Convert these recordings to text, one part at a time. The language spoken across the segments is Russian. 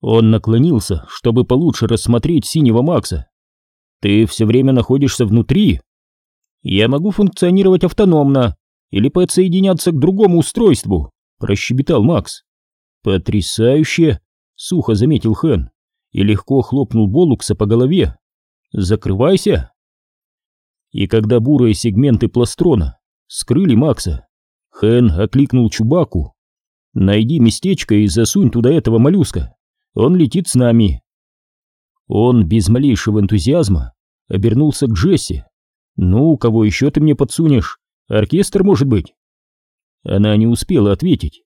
Он наклонился, чтобы получше рассмотреть синего Макса. «Ты все время находишься внутри?» «Я могу функционировать автономно или подсоединяться к другому устройству», — прощебетал Макс. «Потрясающе!» — сухо заметил Хэн и легко хлопнул Болукса по голове. «Закрывайся!» И когда бурые сегменты пластрона скрыли Макса, Хэн окликнул Чубаку. «Найди местечко и засунь туда этого моллюска. Он летит с нами». Он без малейшего энтузиазма обернулся к Джесси. «Ну, кого еще ты мне подсунешь? Оркестр, может быть?» Она не успела ответить.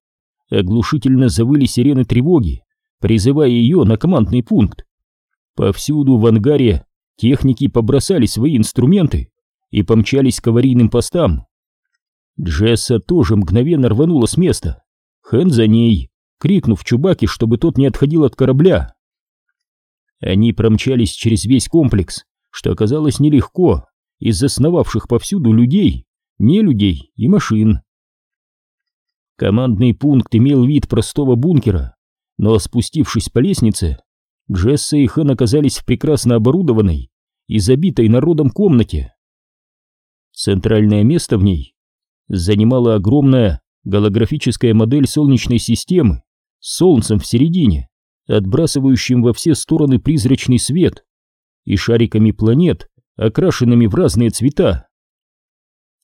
Оглушительно завыли сирены тревоги, призывая ее на командный пункт. Повсюду в ангаре техники побросали свои инструменты и помчались к аварийным постам. Джесса тоже мгновенно рванула с места. Хэн за ней, крикнув Чубаке, чтобы тот не отходил от корабля. Они промчались через весь комплекс, что оказалось нелегко из-за сновавших повсюду людей, не людей и машин. Командный пункт имел вид простого бункера, но спустившись по лестнице, Джесса и Хэн оказались в прекрасно оборудованной и забитой народом комнате. Центральное место в ней занимала огромная голографическая модель Солнечной системы Солнцем в середине, отбрасывающим во все стороны призрачный свет, и шариками планет, окрашенными в разные цвета.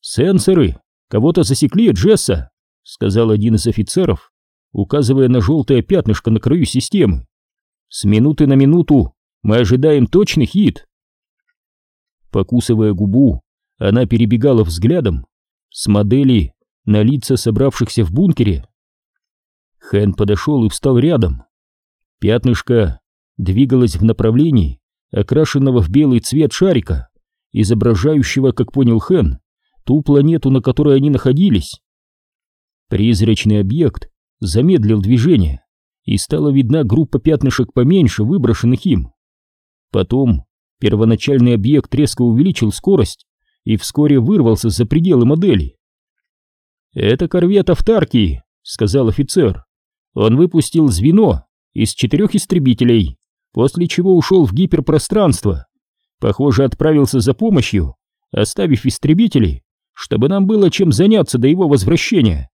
«Сенсоры! Кого-то засекли, Джесса!» — сказал один из офицеров, указывая на желтое пятнышко на краю системы. «С минуты на минуту мы ожидаем точный хит!» Покусывая губу, она перебегала взглядом с модели на лица собравшихся в бункере. Хэн подошел и встал рядом. Пятнышко двигалось в направлении окрашенного в белый цвет шарика, изображающего, как понял Хэн, ту планету, на которой они находились. Призрачный объект замедлил движение, и стала видна группа пятнышек поменьше, выброшенных им. Потом первоначальный объект резко увеличил скорость и вскоре вырвался за пределы модели. «Это корвет Автаркии», — сказал офицер. «Он выпустил звено из четырех истребителей, после чего ушел в гиперпространство. Похоже, отправился за помощью, оставив истребителей, чтобы нам было чем заняться до его возвращения.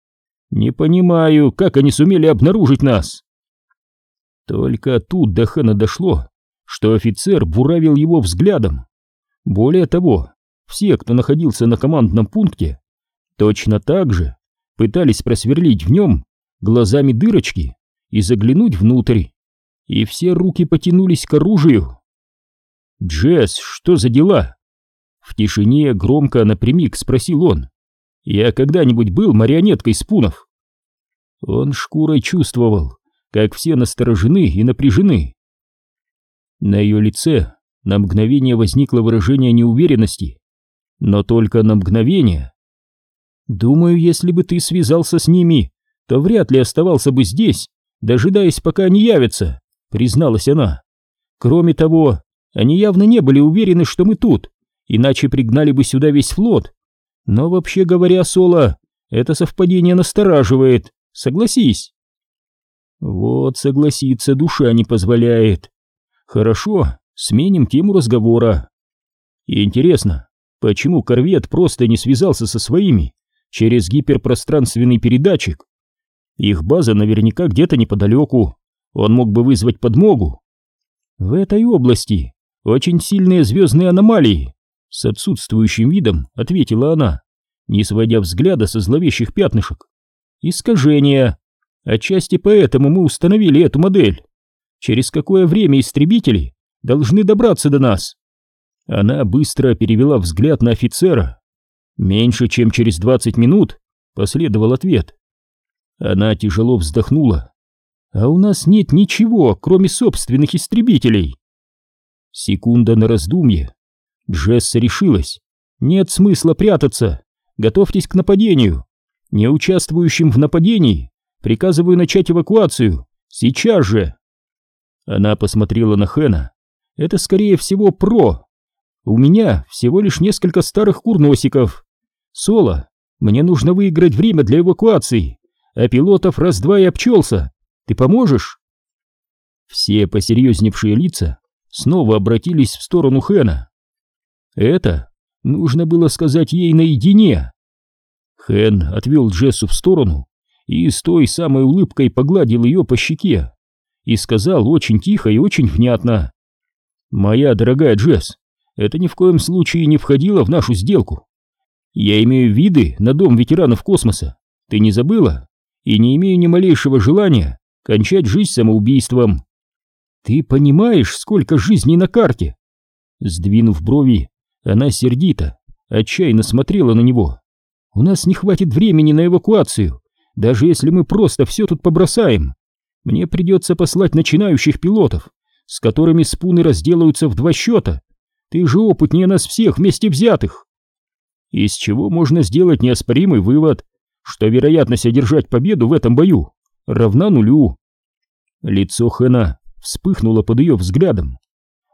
Не понимаю, как они сумели обнаружить нас». Только тут до Хэна дошло, что офицер буравил его взглядом. Более того, все, кто находился на командном пункте, точно так же пытались просверлить в нем глазами дырочки и заглянуть внутрь, и все руки потянулись к оружию. «Джесс, что за дела?» В тишине громко напрямик спросил он. «Я когда-нибудь был марионеткой спунов?» Он шкурой чувствовал, как все насторожены и напряжены. На ее лице на мгновение возникло выражение неуверенности, но только на мгновение. Думаю, если бы ты связался с ними, то вряд ли оставался бы здесь, дожидаясь, пока они явятся, призналась она. Кроме того, они явно не были уверены, что мы тут, иначе пригнали бы сюда весь флот. Но вообще говоря, Соло, это совпадение настораживает, согласись. Вот согласиться душа не позволяет. Хорошо, сменим тему разговора. И интересно, Почему корвет просто не связался со своими через гиперпространственный передатчик? Их база наверняка где-то неподалеку. Он мог бы вызвать подмогу. В этой области очень сильные звездные аномалии. С отсутствующим видом ответила она, не сводя взгляда со зловещих пятнышек. Искажения. Отчасти поэтому мы установили эту модель. Через какое время истребители должны добраться до нас? Она быстро перевела взгляд на офицера. «Меньше, чем через двадцать минут», — последовал ответ. Она тяжело вздохнула. «А у нас нет ничего, кроме собственных истребителей». Секунда на раздумье. Джесса решилась. «Нет смысла прятаться. Готовьтесь к нападению. Не участвующим в нападении приказываю начать эвакуацию. Сейчас же!» Она посмотрела на Хэна. «Это, скорее всего, ПРО, у меня всего лишь несколько старых курносиков. Соло, мне нужно выиграть время для эвакуации, а пилотов раз-два и обчелся. Ты поможешь? Все посерьезневшие лица снова обратились в сторону Хэна. Это нужно было сказать ей наедине. Хэн отвел Джессу в сторону и с той самой улыбкой погладил ее по щеке и сказал очень тихо и очень внятно. «Моя дорогая Джесс, это ни в коем случае не входило в нашу сделку. Я имею виды на дом ветеранов космоса, ты не забыла? И не имею ни малейшего желания кончать жизнь самоубийством. Ты понимаешь, сколько жизней на карте?» Сдвинув брови, она сердито, отчаянно смотрела на него. «У нас не хватит времени на эвакуацию, даже если мы просто все тут побросаем. Мне придется послать начинающих пилотов, с которыми спуны разделаются в два счета. Ты же опытнее нас всех вместе взятых. Из чего можно сделать неоспоримый вывод, что вероятность одержать победу в этом бою равна нулю. Лицо Хэна вспыхнуло под ее взглядом.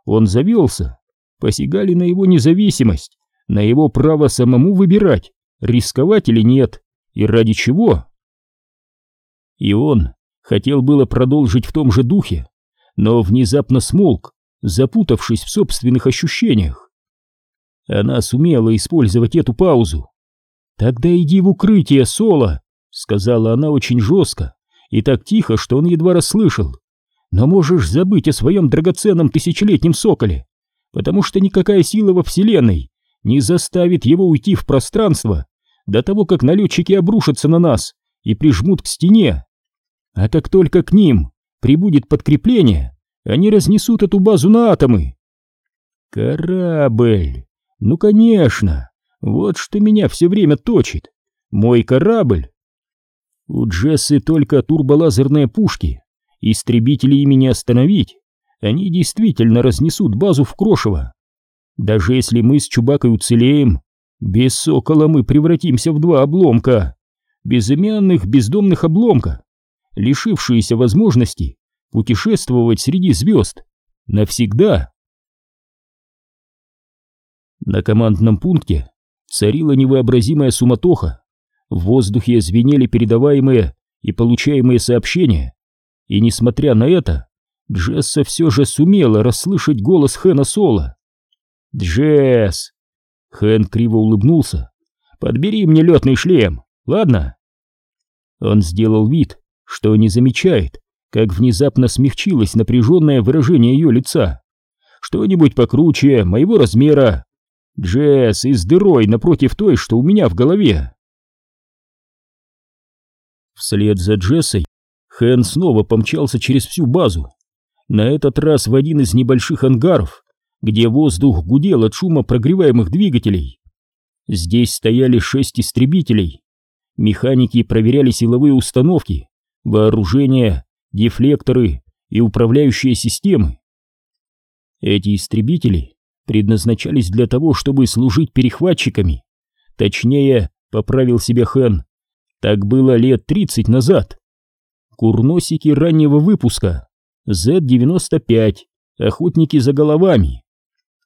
Он завелся, посягали на его независимость, на его право самому выбирать, рисковать или нет, и ради чего. И он хотел было продолжить в том же духе, но внезапно смолк, запутавшись в собственных ощущениях. Она сумела использовать эту паузу. «Тогда иди в укрытие, Соло!» — сказала она очень жестко и так тихо, что он едва расслышал. «Но можешь забыть о своем драгоценном тысячелетнем соколе, потому что никакая сила во Вселенной не заставит его уйти в пространство до того, как налетчики обрушатся на нас и прижмут к стене. А как только к ним прибудет подкрепление, они разнесут эту базу на атомы. Корабль. Ну, конечно. Вот что меня все время точит. Мой корабль. У Джессы только турболазерные пушки. Истребители ими не остановить. Они действительно разнесут базу в крошево. Даже если мы с Чубакой уцелеем, без сокола мы превратимся в два обломка. Безымянных бездомных обломка лишившиеся возможности путешествовать среди звезд навсегда. На командном пункте царила невообразимая суматоха, в воздухе звенели передаваемые и получаемые сообщения, и несмотря на это, Джесса все же сумела расслышать голос Хэна Соло. «Джесс!» Хэн криво улыбнулся. «Подбери мне летный шлем, ладно?» Он сделал вид, что не замечает, как внезапно смягчилось напряженное выражение ее лица. Что-нибудь покруче, моего размера. Джесс и с дырой напротив той, что у меня в голове. Вслед за Джессой Хэн снова помчался через всю базу. На этот раз в один из небольших ангаров, где воздух гудел от шума прогреваемых двигателей. Здесь стояли шесть истребителей. Механики проверяли силовые установки, вооружение, дефлекторы и управляющие системы. Эти истребители предназначались для того, чтобы служить перехватчиками. Точнее, поправил себя Хэн, так было лет 30 назад. Курносики раннего выпуска, Z-95, охотники за головами.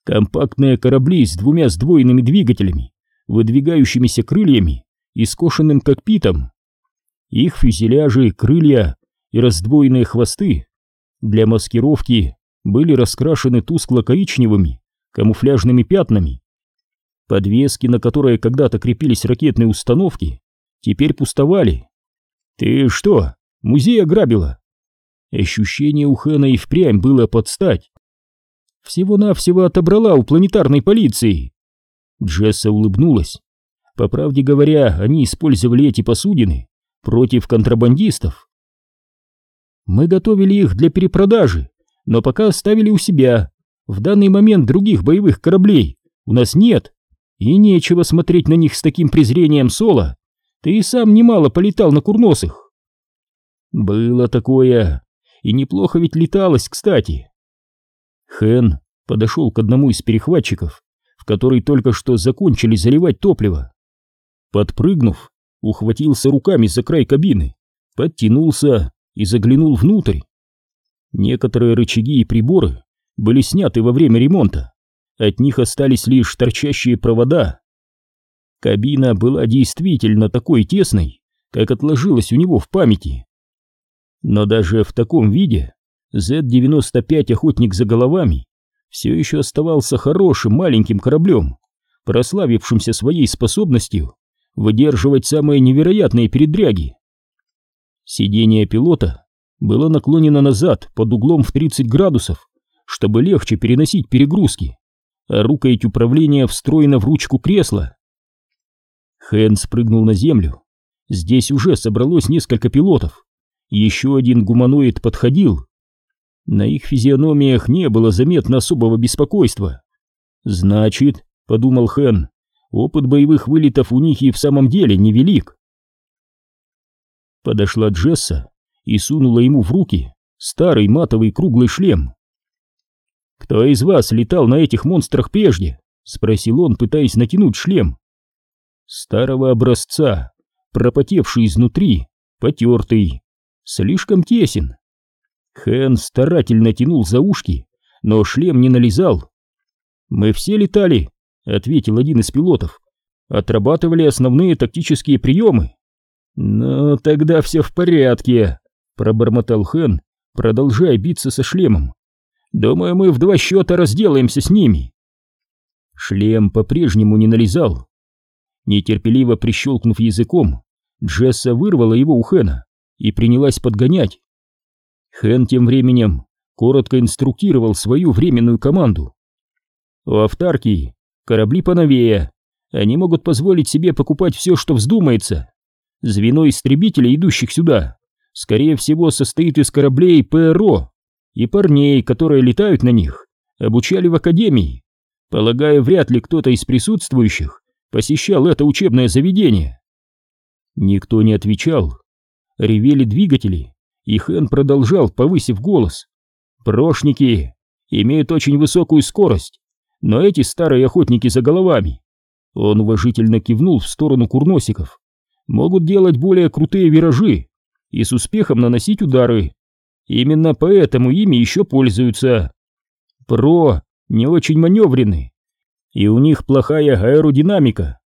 Компактные корабли с двумя сдвоенными двигателями, выдвигающимися крыльями и скошенным кокпитом. Их фюзеляжи, крылья и раздвоенные хвосты для маскировки были раскрашены тускло-коричневыми камуфляжными пятнами. Подвески, на которые когда-то крепились ракетные установки, теперь пустовали. «Ты что, музей ограбила?» Ощущение у Хэна и впрямь было подстать. «Всего-навсего отобрала у планетарной полиции!» Джесса улыбнулась. По правде говоря, они использовали эти посудины против контрабандистов. Мы готовили их для перепродажи, но пока оставили у себя. В данный момент других боевых кораблей у нас нет, и нечего смотреть на них с таким презрением Соло. Ты и сам немало полетал на курносых. Было такое, и неплохо ведь леталось, кстати. Хэн подошел к одному из перехватчиков, в который только что закончили заливать топливо. Подпрыгнув, ухватился руками за край кабины, подтянулся и заглянул внутрь. Некоторые рычаги и приборы были сняты во время ремонта, от них остались лишь торчащие провода. Кабина была действительно такой тесной, как отложилось у него в памяти. Но даже в таком виде Z-95 «Охотник за головами» все еще оставался хорошим маленьким кораблем, прославившимся своей способностью выдерживать самые невероятные передряги. Сиденье пилота было наклонено назад под углом в 30 градусов, чтобы легче переносить перегрузки, а рукоять управления встроена в ручку кресла. Хэн спрыгнул на землю. Здесь уже собралось несколько пилотов. Еще один гуманоид подходил. На их физиономиях не было заметно особого беспокойства. «Значит», — подумал Хэн, — «опыт боевых вылетов у них и в самом деле невелик». Подошла Джесса и сунула ему в руки старый матовый круглый шлем. «Кто из вас летал на этих монстрах прежде?» — спросил он, пытаясь натянуть шлем. Старого образца, пропотевший изнутри, потертый, слишком тесен. Хэн старательно тянул за ушки, но шлем не налезал. «Мы все летали», — ответил один из пилотов. «Отрабатывали основные тактические приемы». «Ну, тогда все в порядке», — пробормотал Хэн, продолжая биться со шлемом. «Думаю, мы в два счета разделаемся с ними». Шлем по-прежнему не налезал. Нетерпеливо прищелкнув языком, Джесса вырвала его у Хэна и принялась подгонять. Хэн тем временем коротко инструктировал свою временную команду. У автарки корабли поновее, они могут позволить себе покупать все, что вздумается. Звено истребителей, идущих сюда, скорее всего состоит из кораблей ПРО, и парней, которые летают на них, обучали в академии. Полагаю, вряд ли кто-то из присутствующих посещал это учебное заведение. Никто не отвечал. Ревели двигатели, и Хэн продолжал, повысив голос. «Прошники имеют очень высокую скорость, но эти старые охотники за головами...» Он уважительно кивнул в сторону курносиков. «Могут делать более крутые виражи и с успехом наносить удары. Именно поэтому ими еще пользуются. Про не очень маневренны, и у них плохая аэродинамика.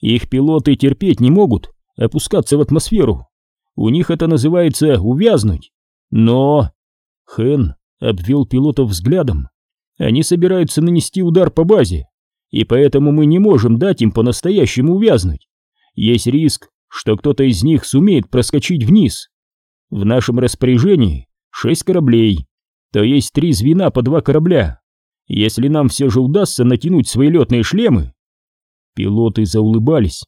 Их пилоты терпеть не могут опускаться в атмосферу. У них это называется увязнуть. Но... Хэн обвел пилотов взглядом. Они собираются нанести удар по базе, и поэтому мы не можем дать им по-настоящему увязнуть. Есть риск, что кто-то из них сумеет проскочить вниз. В нашем распоряжении шесть кораблей, то есть три звена по два корабля. Если нам все же удастся натянуть свои летные шлемы... Пилоты заулыбались.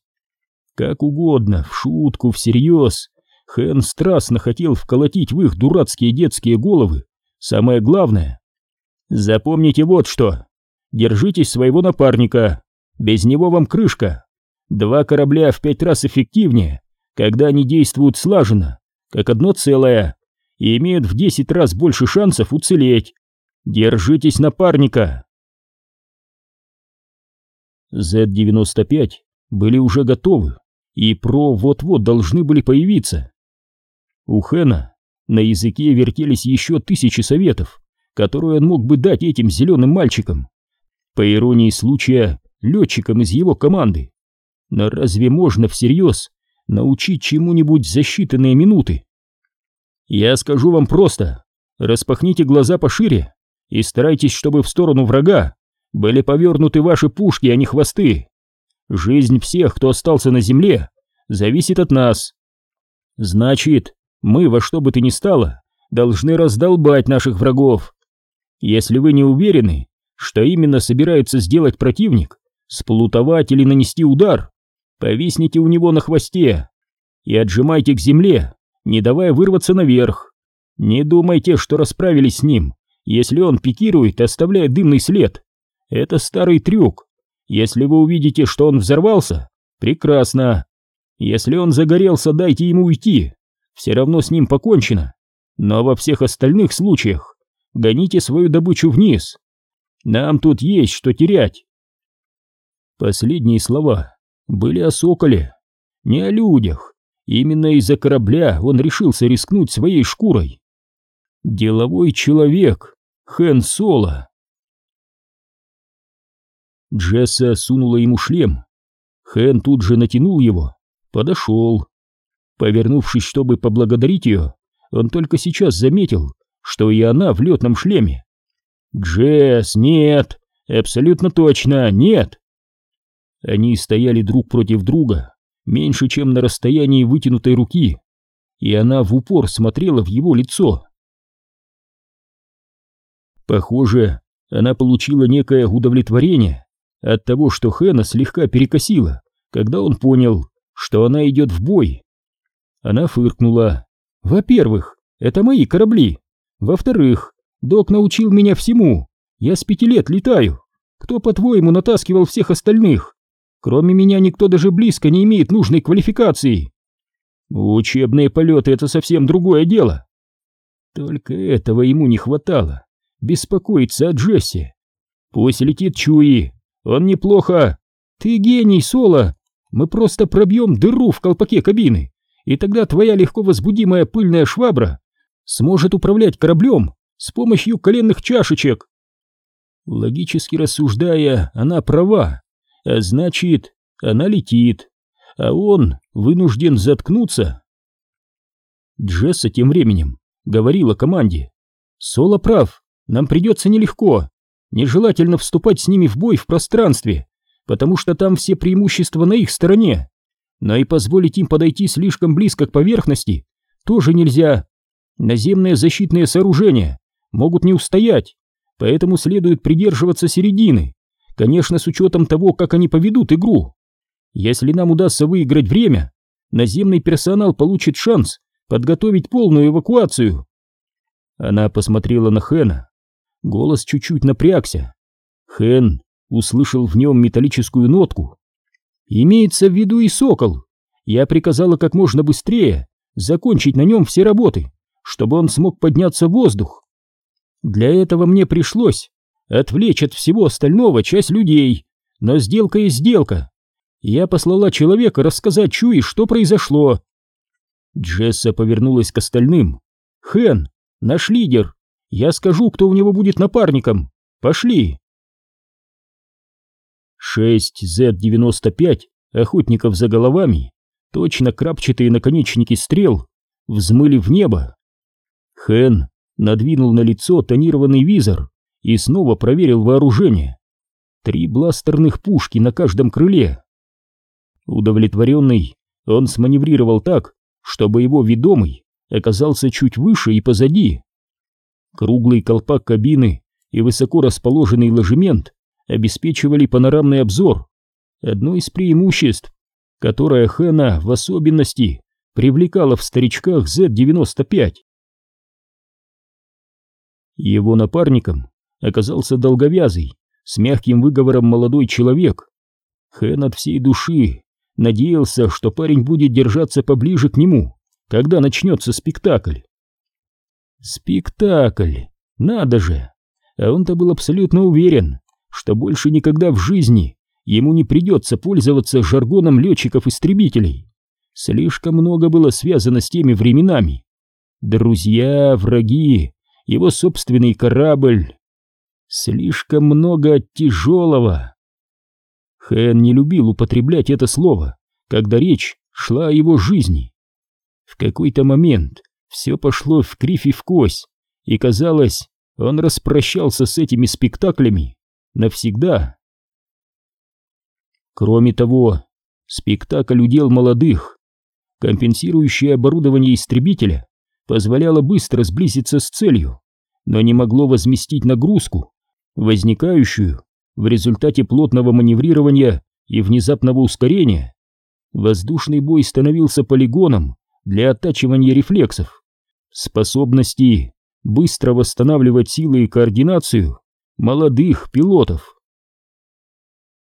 Как угодно, в шутку, всерьез. Хэн страстно хотел вколотить в их дурацкие детские головы. Самое главное. Запомните вот что. Держитесь своего напарника. Без него вам крышка. Два корабля в пять раз эффективнее, когда они действуют слаженно, как одно целое, и имеют в десять раз больше шансов уцелеть. Держитесь напарника. Z-95 были уже готовы, и ПРО вот-вот должны были появиться. У Хэна на языке вертелись еще тысячи советов, которые он мог бы дать этим зеленым мальчикам. По иронии случая, летчикам из его команды. Но разве можно всерьез научить чему-нибудь за считанные минуты? Я скажу вам просто, распахните глаза пошире и старайтесь, чтобы в сторону врага были повернуты ваши пушки, а не хвосты. Жизнь всех, кто остался на земле, зависит от нас. Значит, мы во что бы то ни стало должны раздолбать наших врагов. Если вы не уверены, что именно собирается сделать противник, сплутовать или нанести удар, повисните у него на хвосте и отжимайте к земле, не давая вырваться наверх. Не думайте, что расправились с ним, если он пикирует, оставляя дымный след. Это старый трюк. Если вы увидите, что он взорвался, прекрасно. Если он загорелся, дайте ему уйти все равно с ним покончено. Но во всех остальных случаях гоните свою добычу вниз. Нам тут есть что терять. Последние слова были о соколе, не о людях. Именно из-за корабля он решился рискнуть своей шкурой. Деловой человек, Хэн Соло. Джесса сунула ему шлем. Хэн тут же натянул его, подошел. Повернувшись, чтобы поблагодарить ее, он только сейчас заметил, что и она в летном шлеме. Джесс, нет, абсолютно точно, нет. Они стояли друг против друга, меньше чем на расстоянии вытянутой руки, и она в упор смотрела в его лицо. Похоже, она получила некое удовлетворение от того, что Хэна слегка перекосила, когда он понял, что она идет в бой. Она фыркнула. «Во-первых, это мои корабли. Во-вторых, док научил меня всему. Я с пяти лет летаю. Кто, по-твоему, натаскивал всех остальных? Кроме меня никто даже близко не имеет нужной квалификации. Учебные полеты — это совсем другое дело. Только этого ему не хватало. Беспокоиться о Джесси. Пусть летит Чуи. Он неплохо. Ты гений, Соло. Мы просто пробьем дыру в колпаке кабины, и тогда твоя легко возбудимая пыльная швабра сможет управлять кораблем с помощью коленных чашечек. Логически рассуждая, она права, а значит, она летит, а он вынужден заткнуться. Джесса тем временем говорила команде. «Соло прав, нам придется нелегко, нежелательно вступать с ними в бой в пространстве, потому что там все преимущества на их стороне, но и позволить им подойти слишком близко к поверхности тоже нельзя. Наземные защитные сооружения могут не устоять, поэтому следует придерживаться середины, конечно, с учетом того, как они поведут игру. Если нам удастся выиграть время, наземный персонал получит шанс подготовить полную эвакуацию. Она посмотрела на Хэна. Голос чуть-чуть напрягся. Хэн услышал в нем металлическую нотку. «Имеется в виду и сокол. Я приказала как можно быстрее закончить на нем все работы, чтобы он смог подняться в воздух. Для этого мне пришлось отвлечь от всего остального часть людей, но сделка есть сделка. Я послала человека рассказать Чуи, что произошло». Джесса повернулась к остальным. «Хэн, наш лидер. Я скажу, кто у него будет напарником. Пошли!» 6Z-95 охотников за головами, точно крапчатые наконечники стрел, взмыли в небо. Хэн надвинул на лицо тонированный визор и снова проверил вооружение. Три бластерных пушки на каждом крыле. Удовлетворенный, он сманеврировал так, чтобы его ведомый оказался чуть выше и позади. Круглый колпак кабины и высоко расположенный ложемент обеспечивали панорамный обзор, одно из преимуществ, которое Хэна в особенности привлекало в старичках Z-95. Его напарником оказался долговязый, с мягким выговором молодой человек. Хэн от всей души надеялся, что парень будет держаться поближе к нему, когда начнется спектакль. Спектакль! Надо же! А он-то был абсолютно уверен, что больше никогда в жизни ему не придется пользоваться жаргоном летчиков-истребителей. Слишком много было связано с теми временами. Друзья, враги, его собственный корабль. Слишком много тяжелого. Хэн не любил употреблять это слово, когда речь шла о его жизни. В какой-то момент все пошло в кривь и в кось, и казалось, он распрощался с этими спектаклями навсегда. Кроме того, спектакль удел молодых. Компенсирующее оборудование истребителя позволяло быстро сблизиться с целью, но не могло возместить нагрузку, возникающую в результате плотного маневрирования и внезапного ускорения. Воздушный бой становился полигоном для оттачивания рефлексов, способности быстро восстанавливать силы и координацию молодых пилотов.